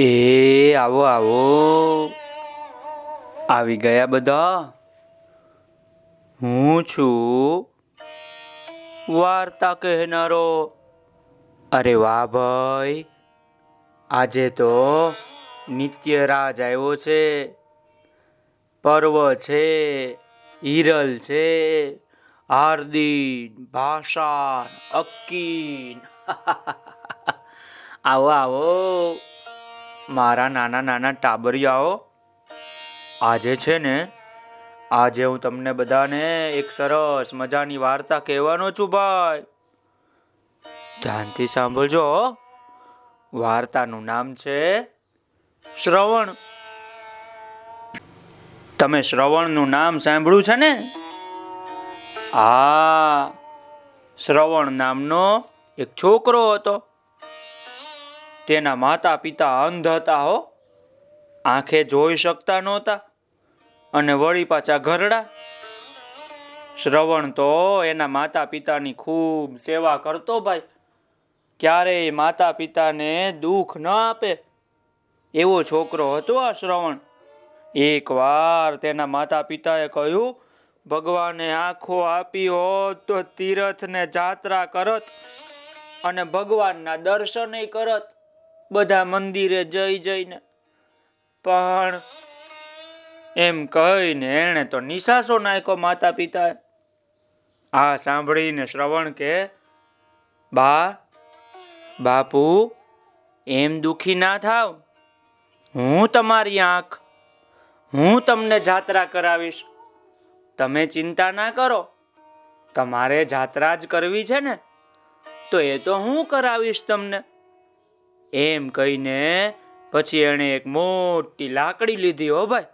એ, આવો આવો. આવી ગયા બધા? હું છું? વાર્તા કહેનારો. અરે વાહ ભાઈ. આજે તો નિત્યરાજ આવ્યો છે. પર્વ છે, હિરલ છે હાર્દિન ભાષા અક્કીન. આવો આવો. મારા નાના નાના ટાબરિયાઓ આજે છે ને, આજે હું તમને બધાને એક સરસ મજાની વાર્તા કહેવાનો છું ભાઈ. ધ્યાનથી સાંભળજો વાર્તાનું નામ છે શ્રવણ. તમે શ્રવણનું નામ સાંભળ્યું છે ને? હા, શ્રવણ નામનો એક છોકરો હતો. તેના માતા પિતા અંધ હતા હો. આંખે જોઈ શકતા નહોતા અને વળી પાછા ઘરડા. શ્રવણ તો એના માતા પિતાની ખૂબ સેવા કરતો ભાઈ. ક્યારેય માતા પિતાને દુઃખ ન આપે. એવો છોકરો હતો આ શ્રવણ. એકવાર તેના માતા પિતાએ કહ્યું, ભગવાને આંખો આપી હોત તો તીર્થને જાત્રા કરત અને ભગવાનના દર્શનય કરત. બધા મંદિરે જઈ જઈને. પણ એમ કહીને એણે તો નિશાસો નાખ્યો માતા પિતાએ આ સાંભળીને શ્રવણ કે, બા, બાપુ, એમ દુખી ના થાવ. હું તમારી આંખ, હું તમને જાત્રા કરાવીશ. તમે ચિંતા ના કરો. તમારે જાત્રા જ કરવી છે ને? તો એ તો હું કરાવીશ તમને. એમ કહીને પછી એણે એક મોટી લાકડી લીધી હો ભાઈ.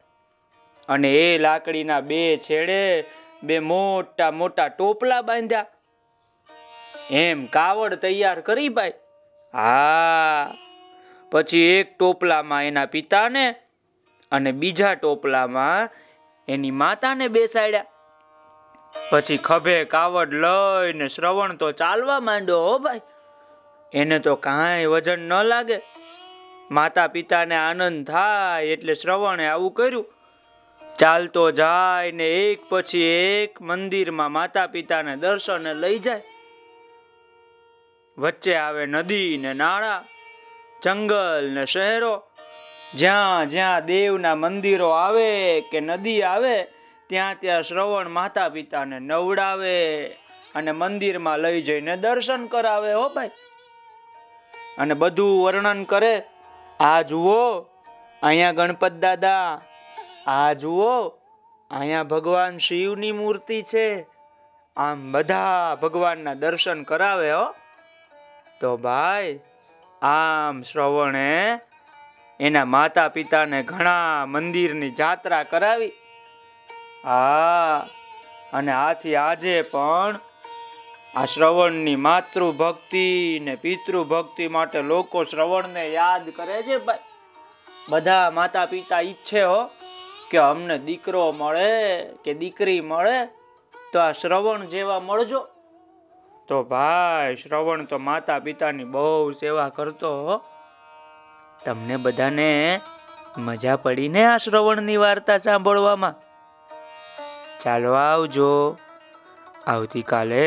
અને એ લાકડીના બે છેડે બે મોટા મોટા ટોપલા બાંધ્યા. એમ કાવડ તૈયાર કરી ભાઈ. હા. પછી એક ટોપલામાં એના પિતાને અને બીજા ટોપલામાં એની માતાને બેસાડ્યા. પછી ખભે કાવડ લઈને શ્રવણ તો ચાલવા માંડ્યો હો ભાઈ. એને તો કાંઈ વજન ન લાગે. માતા પિતાને આનંદ થાય એટલે શ્રવણે આવું કર્યું. ચાલતો જાય ને એક પછી એક મંદિરમાં માતા પિતાને દર્શને લઈ જાય. વચ્ચે આવે નદી ને નાળા, જંગલ ને શહેરો. જ્યાં જ્યાં દેવના મંદિરો આવે કે નદી આવે, ત્યાં ત્યાં શ્રવણ માતા પિતાને નવડાવે અને મંદિરમાં લઈ જઈને દર્શન કરાવે, હો ભાઈ. અને બધું વર્ણન કરે. આ જુઓ, અહીંયા ગણપત દાદા. આ જુઓ, અહીંયા ભગવાન શિવની મૂર્તિ છે. આમ બધા ભગવાનના દર્શન કરાવે, હો. તો ભાઈ, આમ શ્રવણે એના માતા પિતાને ઘણા મંદિરની જાત્રા કરાવી. હા, અને આથી આજે પણ આ શ્રવણની માતૃભક્તિ ને પિતૃભક્તિ માટે લોકો શ્રવણને યાદ કરે છે ભાઈ. બધા માતા પિતા ઈચ્છે હો કે અમને દીકરો મળે, કે દીકરી મળે, તો આ શ્રવણ જેવા મળજો. તો ભાઈ, શ્રવણ તો માતા પિતાની બહુ સેવા કરતો તમને બધાને મજા પડીને આ શ્રવણની વાર્તા સાંભળવામાં. ચાલો આવજો. આવતીકાલે